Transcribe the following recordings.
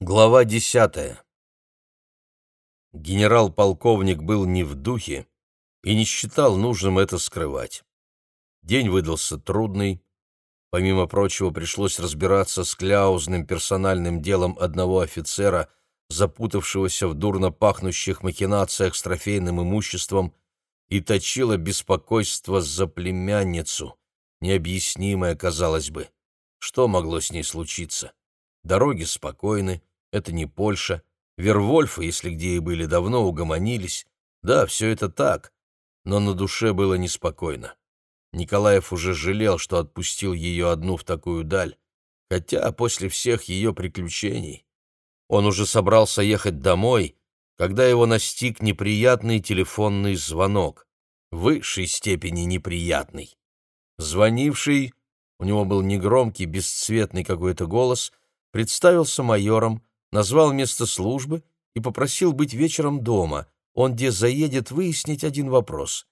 Глава десятая. Генерал-полковник был не в духе и не считал нужным это скрывать. День выдался трудный. Помимо прочего, пришлось разбираться с кляузным персональным делом одного офицера, запутавшегося в дурно пахнущих махинациях с трофейным имуществом, и точило беспокойство за племянницу, необъяснимое, казалось бы. Что могло с ней случиться? Дороги спокойны, это не Польша. Вервольфы, если где и были давно, угомонились. Да, все это так, но на душе было неспокойно. Николаев уже жалел, что отпустил ее одну в такую даль, хотя после всех ее приключений. Он уже собрался ехать домой, когда его настиг неприятный телефонный звонок, в высшей степени неприятный. Звонивший, у него был негромкий, бесцветный какой-то голос — представился майором, назвал место службы и попросил быть вечером дома, он где заедет выяснить один вопрос.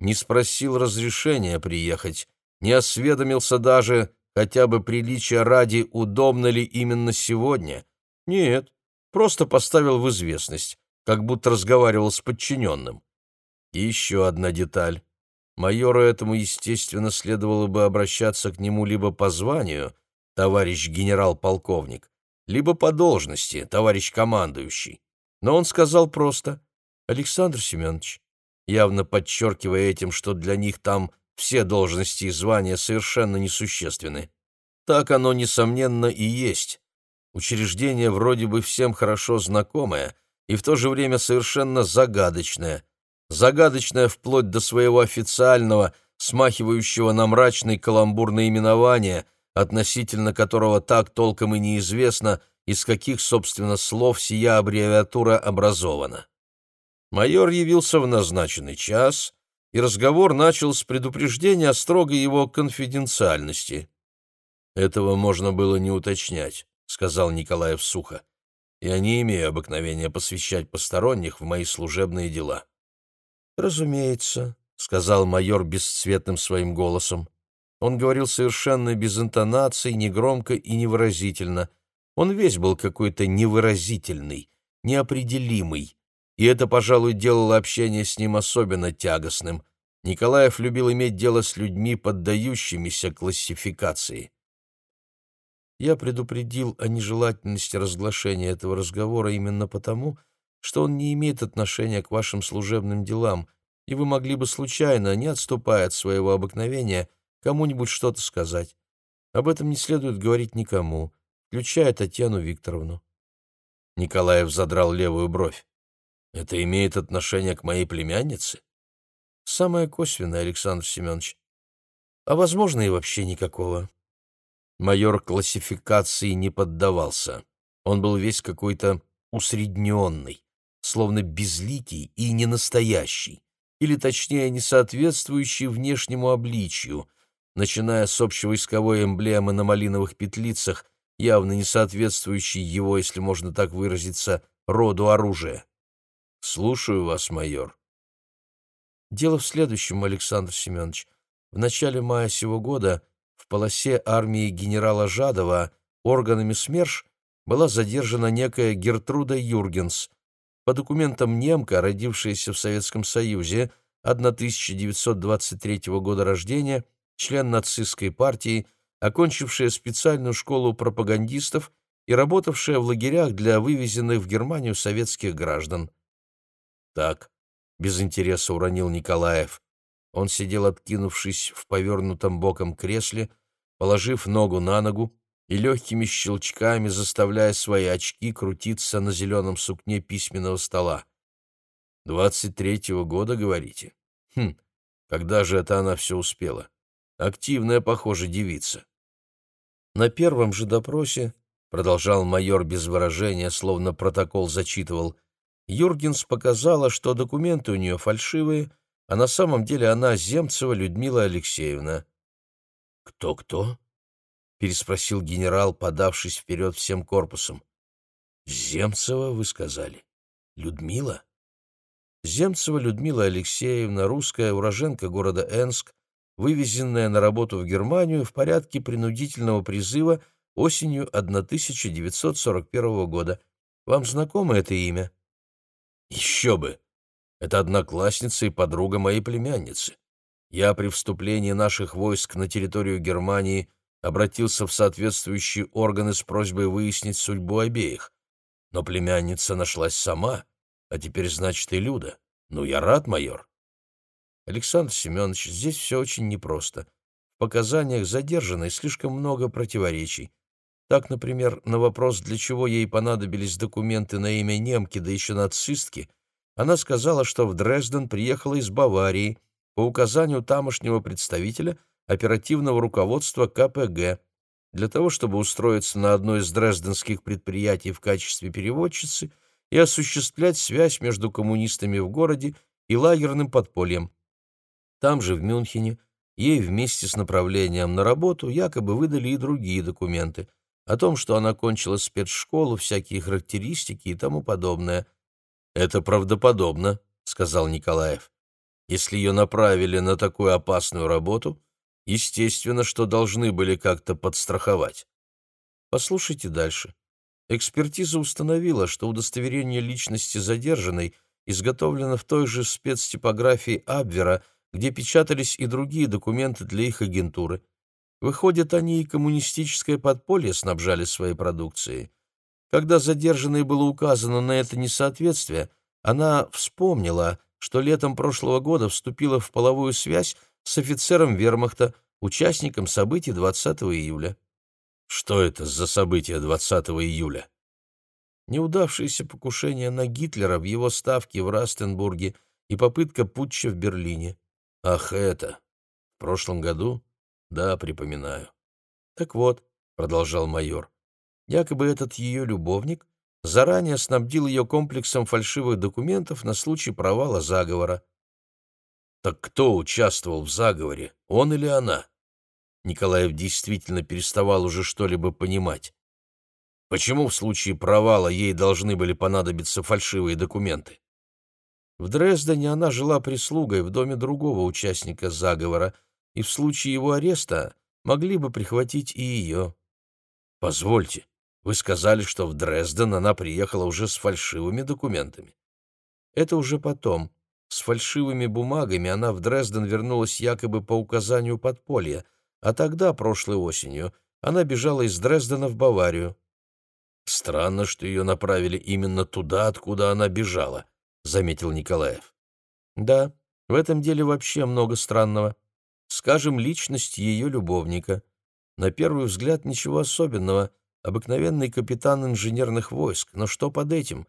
Не спросил разрешения приехать, не осведомился даже, хотя бы приличия ради, удобно ли именно сегодня. Нет, просто поставил в известность, как будто разговаривал с подчиненным. И еще одна деталь. Майору этому, естественно, следовало бы обращаться к нему либо по званию, товарищ генерал-полковник, либо по должности, товарищ командующий. Но он сказал просто «Александр Семенович», явно подчеркивая этим, что для них там все должности и звания совершенно несущественны. Так оно, несомненно, и есть. Учреждение вроде бы всем хорошо знакомое и в то же время совершенно загадочное. Загадочное вплоть до своего официального, смахивающего на мрачный каламбур наименования – относительно которого так толком и неизвестно, из каких, собственно, слов сия аббревиатура образована. Майор явился в назначенный час, и разговор начал с предупреждения о строгой его конфиденциальности. «Этого можно было не уточнять», — сказал Николаев сухо. «Я не имею обыкновения посвящать посторонних в мои служебные дела». «Разумеется», — сказал майор бесцветным своим голосом. Он говорил совершенно без интонаций, негромко и невыразительно. Он весь был какой-то невыразительный, неопределимый, и это, пожалуй, делало общение с ним особенно тягостным. Николаев любил иметь дело с людьми, поддающимися классификации. Я предупредил о нежелательности разглашения этого разговора именно потому, что он не имеет отношения к вашим служебным делам, и вы могли бы случайно, не отступая от своего обыкновения, кому-нибудь что-то сказать. Об этом не следует говорить никому, включая Татьяну Викторовну. Николаев задрал левую бровь. Это имеет отношение к моей племяннице? Самое косвенное, Александр Семенович. А возможно и вообще никакого. Майор классификации не поддавался. Он был весь какой-то усредненный, словно безликий и ненастоящий, или точнее не соответствующий внешнему обличью — начиная с общевойсковой эмблемы на малиновых петлицах, явно не соответствующей его, если можно так выразиться, роду оружия. «Слушаю вас, майор». Дело в следующем, Александр Семенович. В начале мая сего года в полосе армии генерала Жадова органами СМЕРШ была задержана некая Гертруда Юргенс, по документам немка, родившаяся в Советском Союзе, 1923 года рождения, член нацистской партии, окончившая специальную школу пропагандистов и работавшая в лагерях для вывезенных в Германию советских граждан. Так, без интереса уронил Николаев. Он сидел, откинувшись в повернутом боком кресле, положив ногу на ногу и легкими щелчками заставляя свои очки крутиться на зеленом сукне письменного стола. «Двадцать третьего года, говорите? Хм, когда же это она все успела? Активная, похоже, девица. На первом же допросе, продолжал майор без выражения, словно протокол зачитывал, Юргенс показала, что документы у нее фальшивые, а на самом деле она Земцева Людмила Алексеевна. «Кто-кто?» — переспросил генерал, подавшись вперед всем корпусом. «Земцева, вы сказали? Людмила?» Земцева Людмила Алексеевна, русская уроженка города Энск, вывезенная на работу в Германию в порядке принудительного призыва осенью 1941 года. Вам знакомо это имя? Еще бы! Это одноклассница и подруга моей племянницы. Я при вступлении наших войск на территорию Германии обратился в соответствующие органы с просьбой выяснить судьбу обеих. Но племянница нашлась сама, а теперь, значит, и Люда. Ну, я рад, майор. Александр Семенович, здесь все очень непросто. В показаниях задержанной слишком много противоречий. Так, например, на вопрос, для чего ей понадобились документы на имя немки, да еще нацистки, она сказала, что в Дрезден приехала из Баварии по указанию тамошнего представителя оперативного руководства КПГ для того, чтобы устроиться на одно из дрезденских предприятий в качестве переводчицы и осуществлять связь между коммунистами в городе и лагерным подпольем. Там же, в Мюнхене, ей вместе с направлением на работу якобы выдали и другие документы – о том, что она кончила спецшколу, всякие характеристики и тому подобное. «Это правдоподобно», — сказал Николаев. «Если ее направили на такую опасную работу, естественно, что должны были как-то подстраховать. Послушайте дальше. Экспертиза установила, что удостоверение личности задержанной изготовлено в той же спецтипографии Абвера, где печатались и другие документы для их агентуры. Выходит, они и коммунистическое подполье снабжали своей продукцией. Когда задержанной было указано на это несоответствие, она вспомнила, что летом прошлого года вступила в половую связь с офицером вермахта, участником событий 20 июля. Что это за события 20 июля? Неудавшееся покушение на Гитлера в его ставке в Растенбурге и попытка путча в Берлине. Ах, это! В прошлом году? Да, припоминаю. Так вот, продолжал майор, якобы этот ее любовник заранее снабдил ее комплексом фальшивых документов на случай провала заговора. Так кто участвовал в заговоре, он или она? Николаев действительно переставал уже что-либо понимать. Почему в случае провала ей должны были понадобиться фальшивые документы? В Дрездене она жила прислугой в доме другого участника заговора, и в случае его ареста могли бы прихватить и ее. Позвольте, вы сказали, что в Дрезден она приехала уже с фальшивыми документами. Это уже потом. С фальшивыми бумагами она в Дрезден вернулась якобы по указанию подполья, а тогда, прошлой осенью, она бежала из Дрездена в Баварию. Странно, что ее направили именно туда, откуда она бежала, заметил Николаев. Да, в этом деле вообще много странного скажем, личность ее любовника. На первый взгляд ничего особенного, обыкновенный капитан инженерных войск, но что под этим?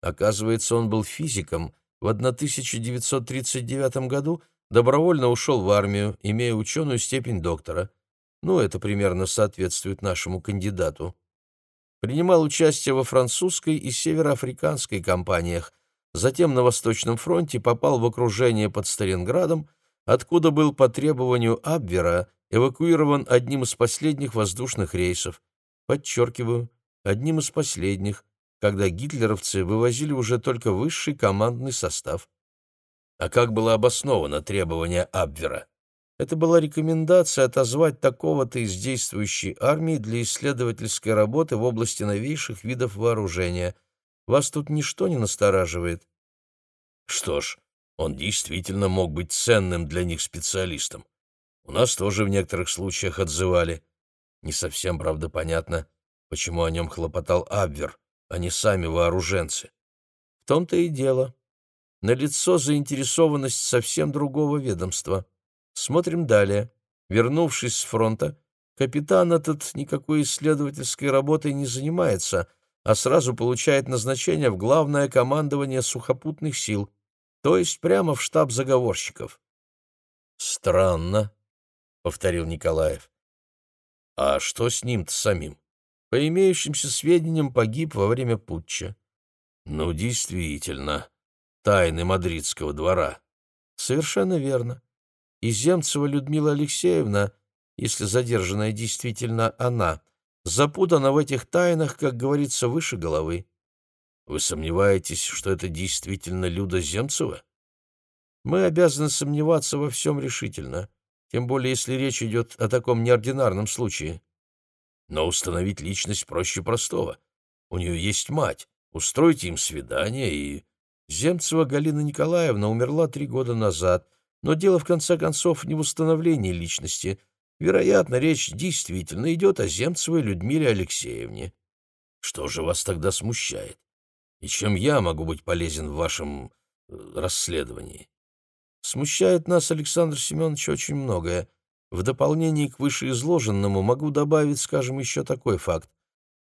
Оказывается, он был физиком, в 1939 году добровольно ушел в армию, имея ученую степень доктора. Ну, это примерно соответствует нашему кандидату. Принимал участие во французской и североафриканской кампаниях, затем на Восточном фронте попал в окружение под Сталинградом, откуда был по требованию Абвера эвакуирован одним из последних воздушных рейсов. Подчеркиваю, одним из последних, когда гитлеровцы вывозили уже только высший командный состав. А как было обосновано требование Абвера? Это была рекомендация отозвать такого-то из действующей армии для исследовательской работы в области новейших видов вооружения. Вас тут ничто не настораживает? Что ж, он действительно мог быть ценным для них специалистом. У нас тоже в некоторых случаях отзывали. Не совсем, правда, понятно, почему о нем хлопотал Абвер, а не сами вооруженцы. В том-то и дело. Налицо заинтересованность совсем другого ведомства. Смотрим далее. Вернувшись с фронта, капитан этот никакой исследовательской работой не занимается, а сразу получает назначение в главное командование сухопутных сил — то есть прямо в штаб заговорщиков. Странно, повторил Николаев. А что с ним-то самим? По имеющимся сведениям, погиб во время путча. Ну, действительно, тайны мадридского двора. Совершенно верно. И Земцева Людмила Алексеевна, если задержанная действительно она, запутана в этих тайнах, как говорится, выше головы. Вы сомневаетесь, что это действительно Люда Земцева? Мы обязаны сомневаться во всем решительно, тем более если речь идет о таком неординарном случае. Но установить личность проще простого. У нее есть мать. Устройте им свидание и... Земцева Галина Николаевна умерла три года назад, но дело, в конце концов, не в установлении личности. Вероятно, речь действительно идет о Земцевой Людмиле Алексеевне. Что же вас тогда смущает? И чем я могу быть полезен в вашем э, расследовании? Смущает нас, Александр Семенович, очень многое. В дополнение к вышеизложенному могу добавить, скажем, еще такой факт.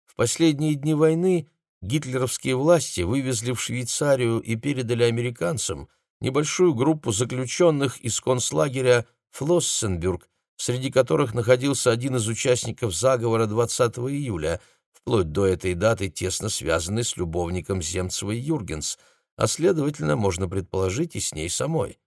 В последние дни войны гитлеровские власти вывезли в Швейцарию и передали американцам небольшую группу заключенных из концлагеря Флоссенбюрг, среди которых находился один из участников заговора 20 июля – вплоть до этой даты тесно связаны с любовником Земцевой Юргенс, а, следовательно, можно предположить и с ней самой.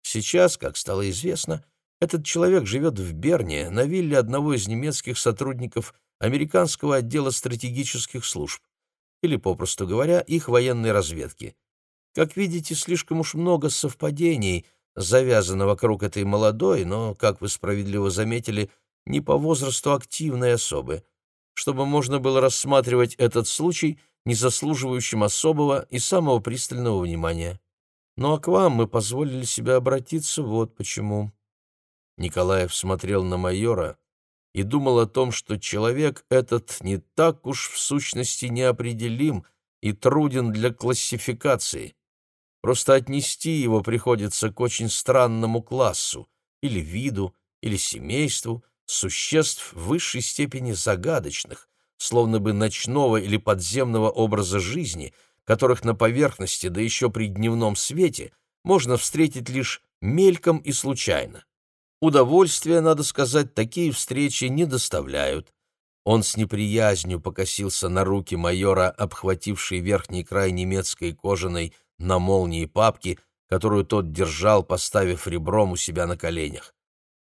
Сейчас, как стало известно, этот человек живет в Берне, на вилле одного из немецких сотрудников американского отдела стратегических служб, или, попросту говоря, их военной разведки. Как видите, слишком уж много совпадений завязано вокруг этой молодой, но, как вы справедливо заметили, не по возрасту активной особы — чтобы можно было рассматривать этот случай не заслуживающим особого и самого пристального внимания. Ну а к вам мы позволили себе обратиться вот почему. Николаев смотрел на майора и думал о том, что человек этот не так уж в сущности неопределим и труден для классификации. Просто отнести его приходится к очень странному классу, или виду, или семейству, существ в высшей степени загадочных, словно бы ночного или подземного образа жизни, которых на поверхности, да еще при дневном свете, можно встретить лишь мельком и случайно. Удовольствия, надо сказать, такие встречи не доставляют. Он с неприязнью покосился на руки майора, обхватившей верхний край немецкой кожаной на молнии папки, которую тот держал, поставив ребром у себя на коленях.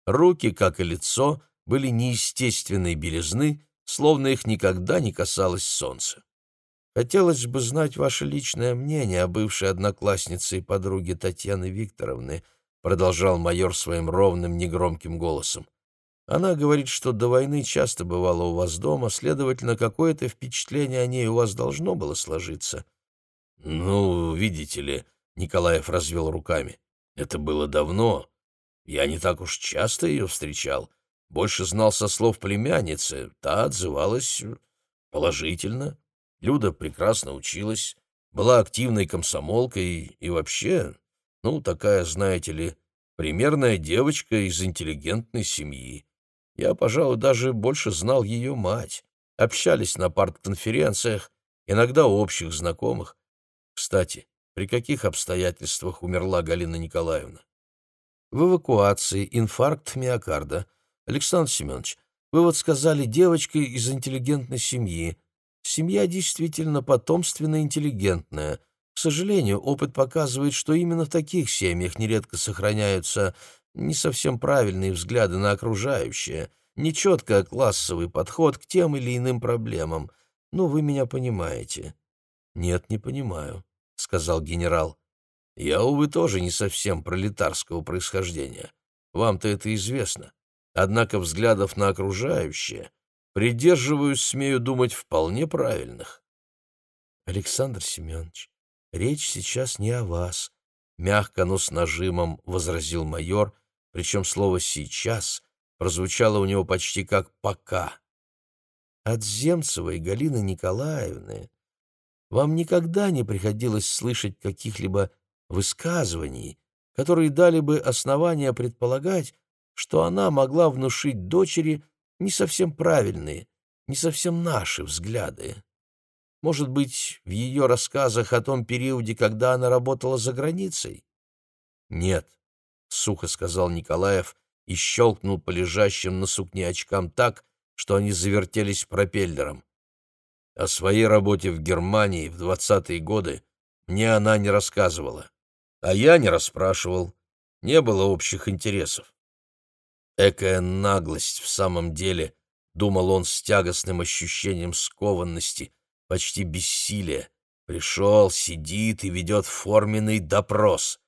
Руки, как и лицо, были неестественной белизны, словно их никогда не касалось солнца. Хотелось бы знать ваше личное мнение о бывшей однокласснице и подруге Татьяны Викторовны, продолжал майор своим ровным, негромким голосом. Она говорит, что до войны часто бывала у вас дома, следовательно, какое-то впечатление о ней у вас должно было сложиться. Ну, видите ли, Николаев развел руками. Это было давно. Я не так уж часто ее встречал. Больше знал со слов племянницы. Та отзывалась положительно. Люда прекрасно училась, была активной комсомолкой и вообще, ну, такая, знаете ли, примерная девочка из интеллигентной семьи. Я, пожалуй, даже больше знал ее мать. Общались на партконференциях, иногда общих знакомых. Кстати, при каких обстоятельствах умерла Галина Николаевна? в эвакуации, инфаркт миокарда. Александр Семенович, вы вот сказали, девочка из интеллигентной семьи. Семья действительно потомственно интеллигентная. К сожалению, опыт показывает, что именно в таких семьях нередко сохраняются не совсем правильные взгляды на окружающее, нечеткий классовый подход к тем или иным проблемам. Ну, вы меня понимаете. Нет, не понимаю, — сказал генерал. Я, увы, тоже не совсем пролетарского происхождения. Вам-то это известно. Однако взглядов на окружающее придерживаюсь, смею думать, вполне правильных. Александр Семенович, речь сейчас не о вас, мягко, но с нажимом возразил майор, причем слово «сейчас» прозвучало у него почти как «пока». От Земцевой Галины Николаевны вам никогда не приходилось слышать каких-либо высказываний, которые дали бы основания предполагать, что она могла внушить дочери не совсем правильные, не совсем наши взгляды. Может быть, в ее рассказах о том периоде, когда она работала за границей? Нет, — сухо сказал Николаев и щелкнул по лежащим на сукне очкам так, что они завертелись пропеллером. О своей работе в Германии в двадцатые годы мне она не рассказывала. А я не расспрашивал. Не было общих интересов. Экая наглость в самом деле, думал он с тягостным ощущением скованности, почти бессилия. Пришел, сидит и ведет форменный допрос.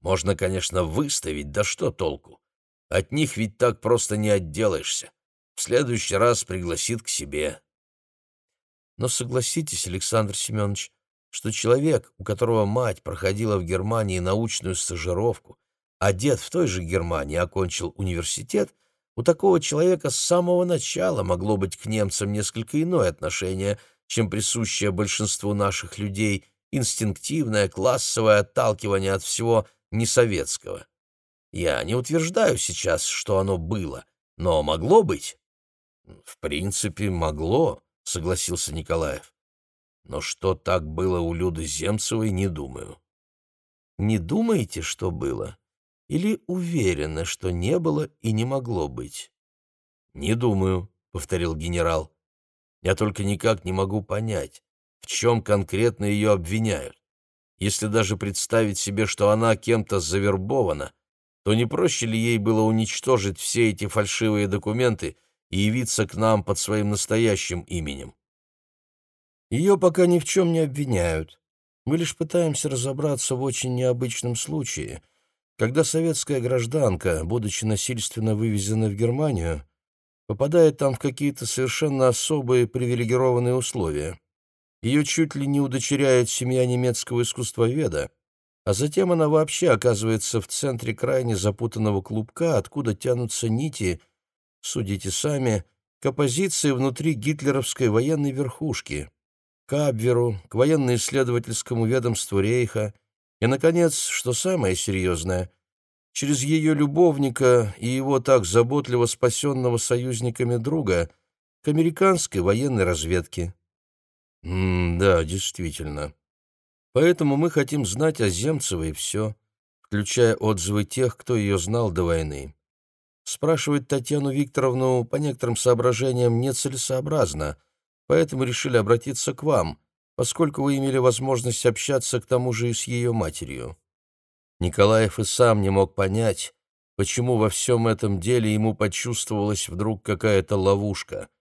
Можно, конечно, выставить, да что толку? От них ведь так просто не отделаешься. в следующий раз пригласит к себе. Но согласитесь, Александр Семенович, что человек, у которого мать проходила в Германии научную стажировку, а дед в той же Германии окончил университет, у такого человека с самого начала могло быть к немцам несколько иное отношение, чем присущее большинству наших людей инстинктивное классовое отталкивание от всего несоветского. Я не утверждаю сейчас, что оно было, но могло быть. В принципе, могло, согласился Николаев. Но что так было у Люды Земцевой, не думаю. Не думаете, что было? Или уверены, что не было и не могло быть? Не думаю, повторил генерал. Я только никак не могу понять, в чем конкретно ее обвиняют. Если даже представить себе, что она кем-то завербована, то не проще ли ей было уничтожить все эти фальшивые документы и явиться к нам под своим настоящим именем? Ее пока ни в чем не обвиняют. Мы лишь пытаемся разобраться в очень необычном случае, когда советская гражданка, будучи насильственно вывезена в Германию, попадает там в какие-то совершенно особые привилегированные условия. Ее чуть ли не удочеряет семья немецкого искусствоведа, а затем она вообще оказывается в центре крайне запутанного клубка, откуда тянутся нити, судите сами, к оппозиции внутри гитлеровской военной верхушки, к Абверу, к военно-исследовательскому ведомству Рейха и, наконец, что самое серьезное, через ее любовника и его так заботливо спасенного союзниками друга к американской военной разведке. М да, действительно. Поэтому мы хотим знать о Земцевой все, включая отзывы тех, кто ее знал до войны. Спрашивать Татьяну Викторовну по некоторым соображениям нецелесообразно, поэтому решили обратиться к вам, поскольку вы имели возможность общаться к тому же и с ее матерью. Николаев и сам не мог понять, почему во всем этом деле ему почувствовалась вдруг какая-то ловушка —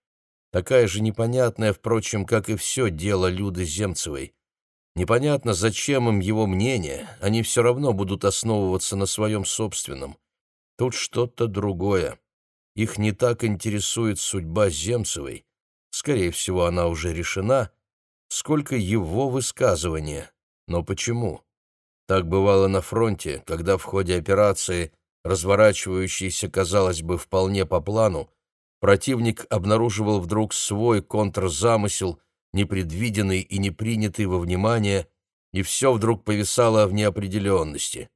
такая же непонятная, впрочем, как и все дело Люды Земцевой. Непонятно, зачем им его мнение, они все равно будут основываться на своем собственном. Тут что-то другое. Их не так интересует судьба Земцевой, скорее всего, она уже решена, сколько его высказывания. Но почему? Так бывало на фронте, когда в ходе операции, разворачивающейся, казалось бы, вполне по плану, противник обнаруживал вдруг свой контрзамысел, непредвиденный и не принятый во внимание, и все вдруг повисало в неопределенности.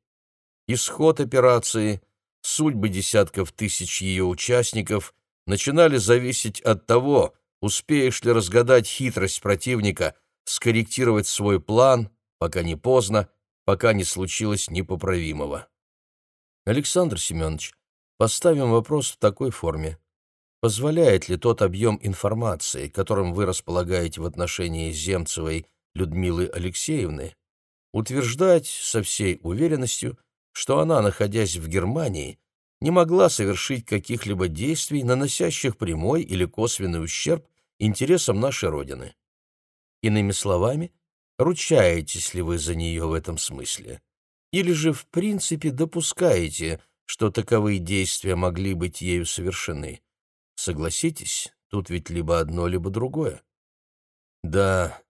Исход операции, судьбы десятков тысяч ее участников начинали зависеть от того, успеешь ли разгадать хитрость противника, скорректировать свой план, пока не поздно, пока не случилось непоправимого. Александр Семенович, поставим вопрос в такой форме позволяет ли тот объем информации, которым вы располагаете в отношении Земцевой Людмилы Алексеевны, утверждать со всей уверенностью, что она, находясь в Германии, не могла совершить каких-либо действий, наносящих прямой или косвенный ущерб интересам нашей Родины. Иными словами, ручаетесь ли вы за нее в этом смысле? Или же в принципе допускаете, что таковые действия могли быть ею совершены? Согласитесь, тут ведь либо одно, либо другое. Да,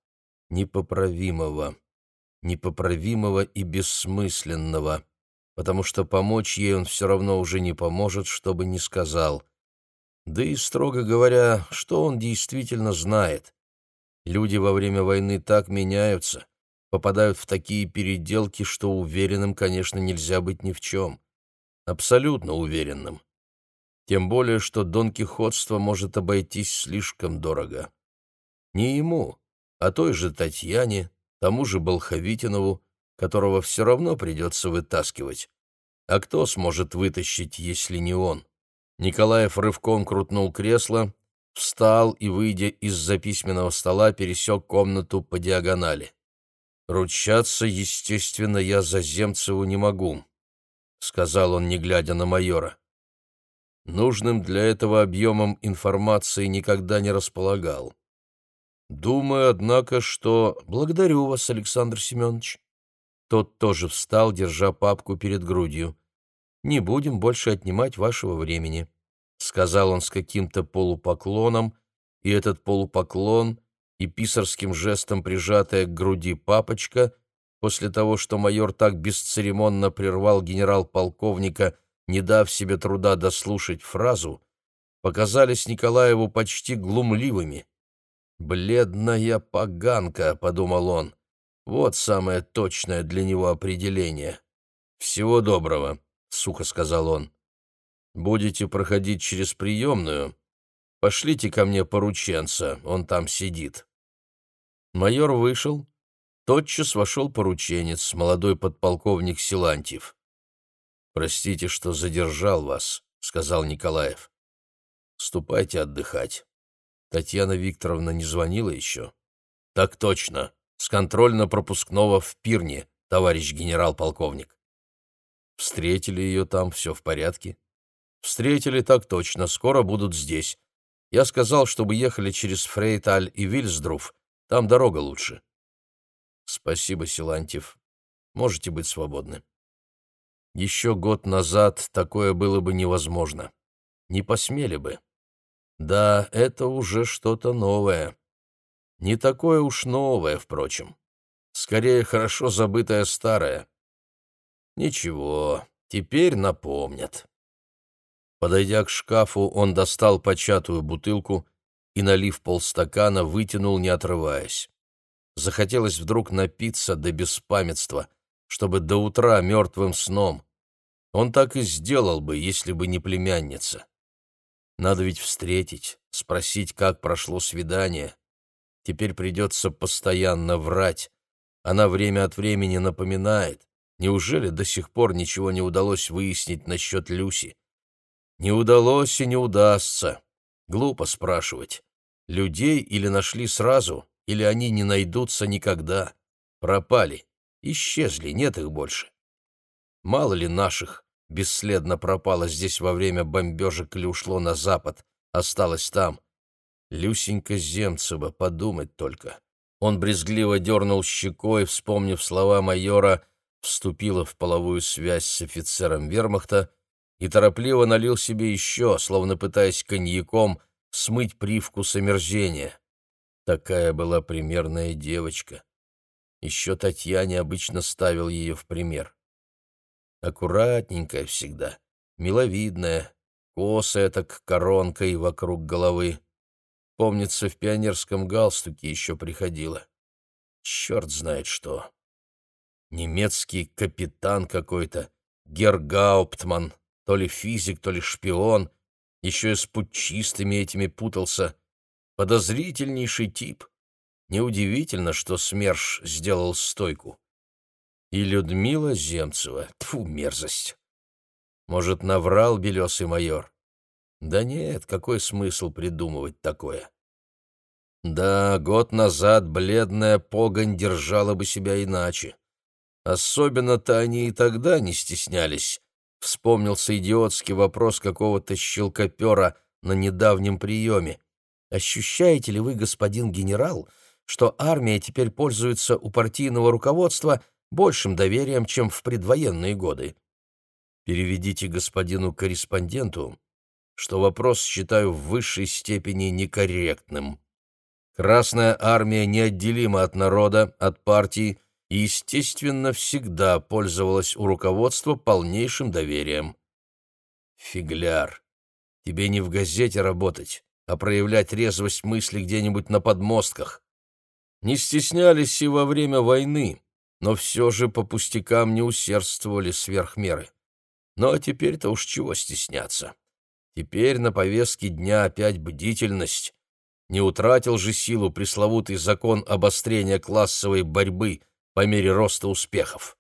непоправимого, непоправимого и бессмысленного, потому что помочь ей он все равно уже не поможет, что бы ни сказал. Да и, строго говоря, что он действительно знает? Люди во время войны так меняются, попадают в такие переделки, что уверенным, конечно, нельзя быть ни в чем. Абсолютно уверенным. Тем более, что Дон Кихотство может обойтись слишком дорого. Не ему, а той же Татьяне, тому же Болховитинову, которого все равно придется вытаскивать. А кто сможет вытащить, если не он? Николаев рывком крутнул кресло, встал и, выйдя из-за письменного стола, пересек комнату по диагонали. «Ручаться, естественно, я за Земцеву не могу», — сказал он, не глядя на майора нужным для этого объемом информации никогда не располагал. Думаю, однако, что... Благодарю вас, Александр Семенович. Тот тоже встал, держа папку перед грудью. Не будем больше отнимать вашего времени. — сказал он с каким-то полупоклоном, и этот полупоклон и писарским жестом прижатая к груди папочка, после того, что майор так бесцеремонно прервал генерал-полковника, не дав себе труда дослушать фразу, показались Николаеву почти глумливыми. «Бледная поганка», — подумал он, — вот самое точное для него определение. «Всего доброго», — сухо сказал он. «Будете проходить через приемную? Пошлите ко мне порученца, он там сидит». Майор вышел. Тотчас вошел порученец, молодой подполковник Силантьев. «Простите, что задержал вас», — сказал Николаев. «Ступайте отдыхать. Татьяна Викторовна не звонила еще?» «Так точно. С контрольно-пропускного в Пирне, товарищ генерал-полковник». Встретили ее там, все в порядке. Встретили так точно, скоро будут здесь. Я сказал, чтобы ехали через Фрейталь и Вильсдруф, там дорога лучше. Спасибо, Силантьев. Можете быть свободны. Еще год назад такое было бы невозможно. Не посмели бы. Да, это уже что-то новое. Не такое уж новое, впрочем. Скорее, хорошо забытое старое. Ничего, теперь напомнят. Подойдя к шкафу, он достал початую бутылку и, налив полстакана, вытянул, не отрываясь. Захотелось вдруг напиться до беспамятства, чтобы до утра мертвым сном. Он так и сделал бы, если бы не племянница. Надо ведь встретить, спросить, как прошло свидание. Теперь придется постоянно врать. Она время от времени напоминает, Неужели до сих пор ничего не удалось выяснить насчет Люси? Не удалось и не удастся. Глупо спрашивать. Людей или нашли сразу, или они не найдутся никогда. Пропали, исчезли, нет их больше. Мало ли наших бесследно пропало здесь во время бомбежек или ушло на запад, осталось там. Люсенька Земцева, подумать только. Он брезгливо дернул щекой, вспомнив слова майора — вступила в половую связь с офицером вермахта и торопливо налил себе еще, словно пытаясь коньяком смыть привкус омерзения. Такая была примерная девочка. Еще Татьяне обычно ставил ее в пример. Аккуратненькая всегда, миловидная, косая так коронкой вокруг головы. Помнится, в пионерском галстуке еще приходила. Черт знает что немецкий капитан какой-то, Гергауптман, то ли физик, то ли шпион, еще и с путчистыми этими путался. Подозрительнейший тип. Неудивительно, что СМЕРШ сделал стойку. И Людмила Земцева. Тфу, мерзость. Может, наврал белесый майор? Да нет, какой смысл придумывать такое? Да, год назад бледная погонь держала бы себя иначе. Особенно-то они и тогда не стеснялись. Вспомнился идиотский вопрос какого-то щелкопера на недавнем приеме. «Ощущаете ли вы, господин генерал, что армия теперь пользуется у партийного руководства большим доверием, чем в предвоенные годы?» Переведите господину корреспонденту, что вопрос считаю в высшей степени некорректным. Красная армия неотделима от народа, от партии, и, естественно, всегда пользовалась у руководства полнейшим доверием. Фигляр, тебе не в газете работать, а проявлять резвость мысли где-нибудь на подмостках. Не стеснялись и во время войны, но все же по пустякам не усердствовали сверх меры. Ну а теперь-то уж чего стесняться. Теперь на повестке дня опять бдительность. Не утратил же силу пресловутый закон обострения классовой борьбы — по мере роста успехов.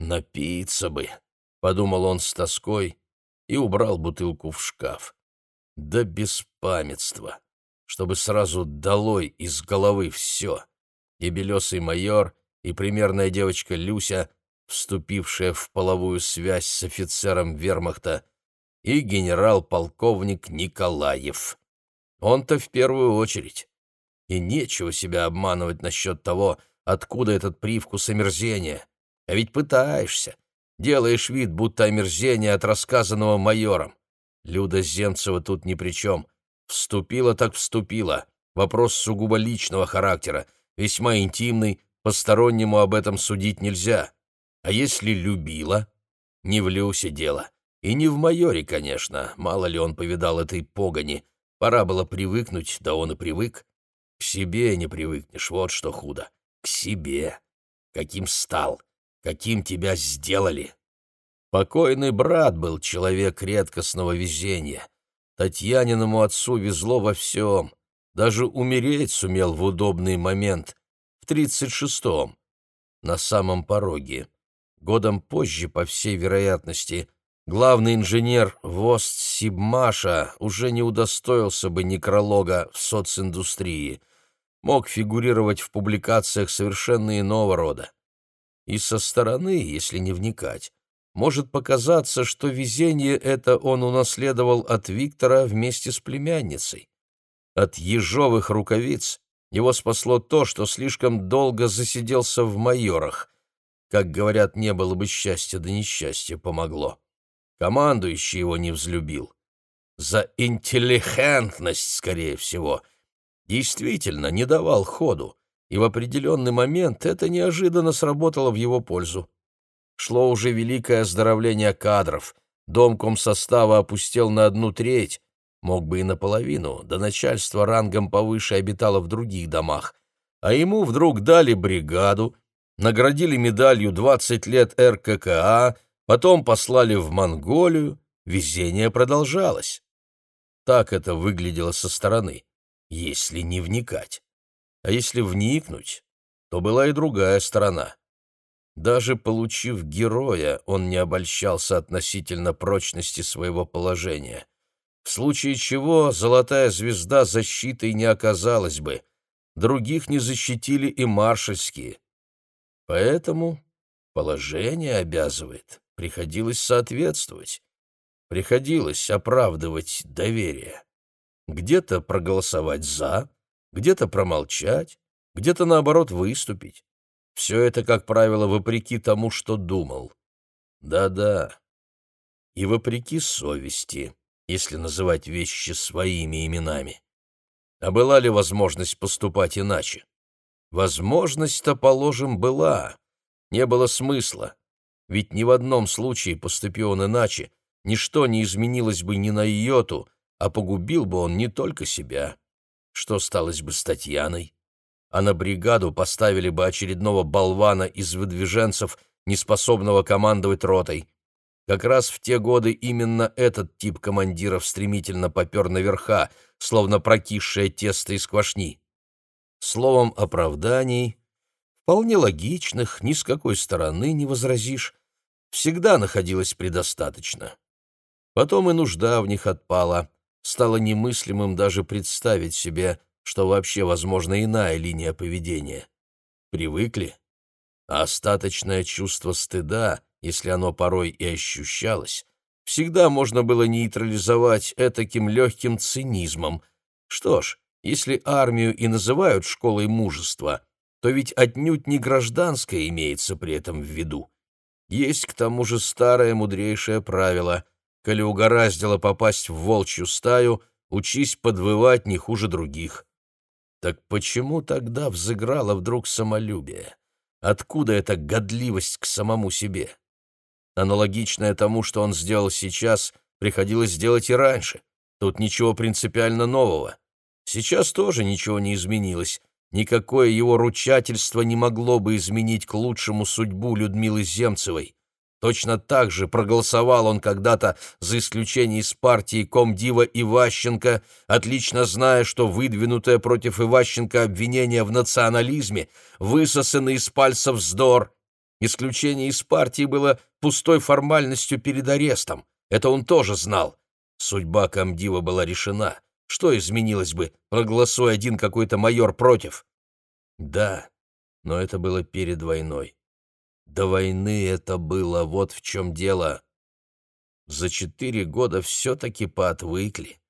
«Напиться бы», — подумал он с тоской и убрал бутылку в шкаф. «Да беспамятство, чтобы сразу долой из головы все. И белесый майор, и примерная девочка Люся, вступившая в половую связь с офицером вермахта, и генерал-полковник Николаев. Он-то в первую очередь. И нечего себя обманывать насчет того, Откуда этот привкус омерзения? А ведь пытаешься. Делаешь вид, будто омерзение от рассказанного майором. Люда Земцева тут ни при чем. Вступила так вступила. Вопрос сугубо личного характера, весьма интимный, постороннему об этом судить нельзя. А если любила? Не в Люсе дело. И не в майоре, конечно, мало ли он повидал этой погони. Пора было привыкнуть, да он и привык. К себе не привыкнешь, вот что худо. К себе. Каким стал, каким тебя сделали. Покойный брат был человек редкостного везения. Татьяниному отцу везло во всем. Даже умереть сумел в удобный момент. В тридцать шестом. На самом пороге. Годом позже, по всей вероятности, главный инженер ВОСТ Сибмаша уже не удостоился бы некролога в социндустрии. Мог фигурировать в публикациях совершенно иного рода. И со стороны, если не вникать, может показаться, что везение это он унаследовал от Виктора вместе с племянницей. От ежовых рукавиц его спасло то, что слишком долго засиделся в майорах. Как говорят, не было бы счастья, да несчастье помогло. Командующий его не взлюбил. За интеллигентность, скорее всего. Действительно, не давал ходу, и в определенный момент это неожиданно сработало в его пользу. Шло уже великое оздоровление кадров. Дом комсостава опустел на одну треть, мог бы и наполовину, да начальство рангом повыше обитало в других домах. А ему вдруг дали бригаду, наградили медалью «20 лет РККА», потом послали в Монголию, везение продолжалось. Так это выглядело со стороны, если не вникать. А если вникнуть, то была и другая сторона. Даже получив героя, он не обольщался относительно прочности своего положения. В случае чего золотая звезда защитой не оказалась бы. Других не защитили и маршальские. Поэтому положение обязывает, приходилось соответствовать. Приходилось оправдывать доверие. Где-то проголосовать «за», где-то промолчать, где-то, наоборот, выступить. Все это, как правило, вопреки тому, что думал. Да-да. И вопреки совести, если называть вещи своими именами. А была ли возможность поступать иначе? Возможность-то, положим, была. Не было смысла. Ведь ни в одном случае, поступил он иначе, ничто не изменилось бы ни на йоту, а погубил бы он не только себя. Что сталось бы с Татьяной? а на бригаду поставили бы очередного болвана из выдвиженцев, неспособного командовать ротой. Как раз в те годы именно этот тип командиров стремительно попер наверха, словно прокисшее тесто из квашни. Словом, оправданий, вполне логичных, ни с какой стороны не возразишь, всегда находилось предостаточно. Потом и нужда в них отпала, стало немыслимым даже представить себе, что вообще возможна иная линия поведения. Привыкли? А остаточное чувство стыда, если оно порой и ощущалось, всегда можно было нейтрализовать этаким легким цинизмом. Что ж, если армию и называют школой мужества, то ведь отнюдь не гражданское имеется при этом в виду. Есть к тому же старое мудрейшее правило — коли угораздило попасть в волчью стаю, учись подвывать не хуже других. Так почему тогда взыграло вдруг самолюбие? Откуда эта годливость к самому себе? Аналогичное тому, что он сделал сейчас, приходилось сделать и раньше. Тут ничего принципиально нового. Сейчас тоже ничего не изменилось. Никакое его ручательство не могло бы изменить к лучшему судьбу Людмилы Земцевой. Точно так же проголосовал он когда-то за исключение из партии комдива Иващенко, отлично зная, что выдвинутое против Иващенко обвинение в национализме высосано из пальцев вздор. Исключение из партии было пустой формальностью перед арестом. Это он тоже знал. Судьба комдива была решена. Что изменилось бы, проголосуя один какой-то майор против? Да, но это было перед войной. До войны это было, вот в чем дело. За четыре года все-таки поотвыкли.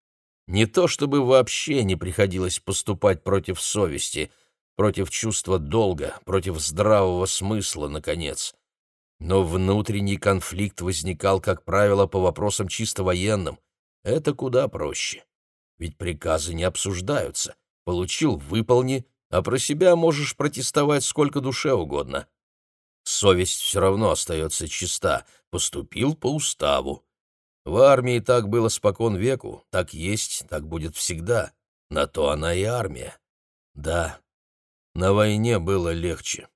Не то чтобы вообще не приходилось поступать против совести, против чувства долга, против здравого смысла, наконец. Но внутренний конфликт возникал, как правило, по вопросам чисто военным. Это куда проще. Ведь приказы не обсуждаются. Получил — выполни, а про себя можешь протестовать сколько душе угодно. Совесть все равно остается чиста. Поступил по уставу. В армии так было спокон веку, так есть, так будет всегда. На то она и армия. Да, на войне было легче.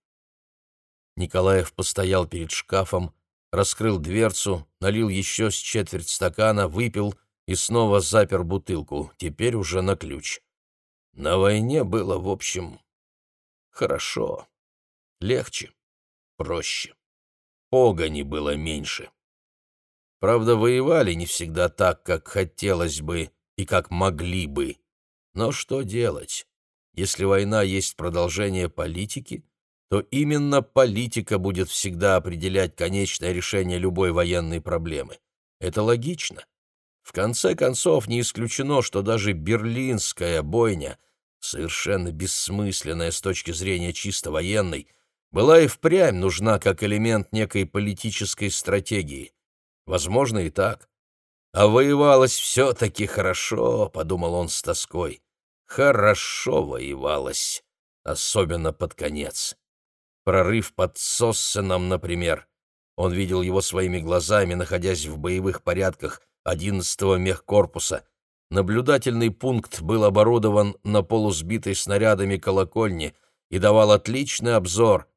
Николаев постоял перед шкафом, раскрыл дверцу, налил еще с четверть стакана, выпил и снова запер бутылку, теперь уже на ключ. На войне было, в общем, хорошо, легче, проще. Погони было меньше. Правда, воевали не всегда так, как хотелось бы и как могли бы. Но что делать? Если война есть продолжение политики, то именно политика будет всегда определять конечное решение любой военной проблемы. Это логично. В конце концов, не исключено, что даже берлинская бойня, совершенно бессмысленная с точки зрения чисто военной, была и впрямь нужна как элемент некой политической стратегии. Возможно, и так. А воевалось все-таки хорошо, — подумал он с тоской. Хорошо воевалось, особенно под конец. Прорыв под Соссеном, например. Он видел его своими глазами, находясь в боевых порядках 11-го мехкорпуса. Наблюдательный пункт был оборудован на полусбитой снарядами колокольне и давал отличный обзор.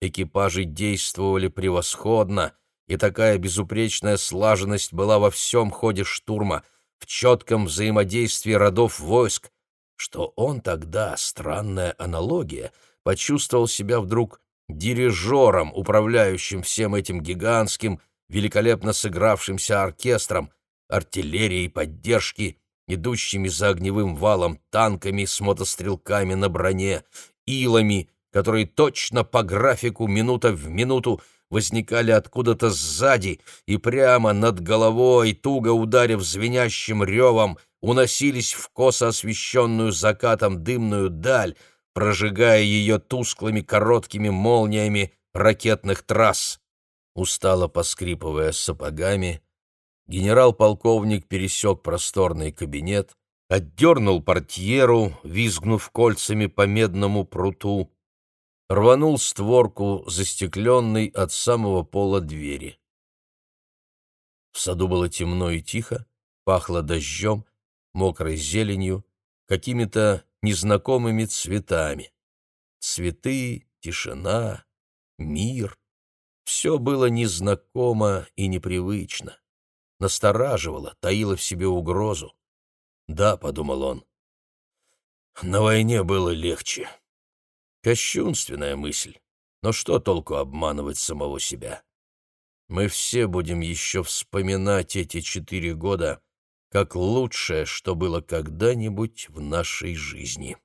Экипажи действовали превосходно, и такая безупречная слаженность была во всем ходе штурма, в четком взаимодействии родов войск, что он тогда, странная аналогия, почувствовал себя вдруг дирижером, управляющим всем этим гигантским, великолепно сыгравшимся оркестром, артиллерией поддержки, идущими за огневым валом танками с мотострелками на броне, илами, которые точно по графику минута в минуту возникали откуда-то сзади и прямо над головой, туго ударив звенящим ревом, уносились в косо освещенную закатом дымную даль, прожигая ее тусклыми короткими молниями ракетных трасс. Устало поскрипывая сапогами, генерал-полковник пересек просторный кабинет, отдернул портьеру, визгнув кольцами по медному пруту, рванул створку, застекленной от самого пола двери. В саду было темно и тихо, пахло дождем, мокрой зеленью, какими-то незнакомыми цветами. Цветы, тишина, мир — все было незнакомо и непривычно. Настораживало, таило в себе угрозу. «Да», — подумал он, — «на войне было легче». Кощунственная мысль, но что толку обманывать самого себя? Мы все будем еще вспоминать эти четыре года как лучшее, что было когда-нибудь в нашей жизни.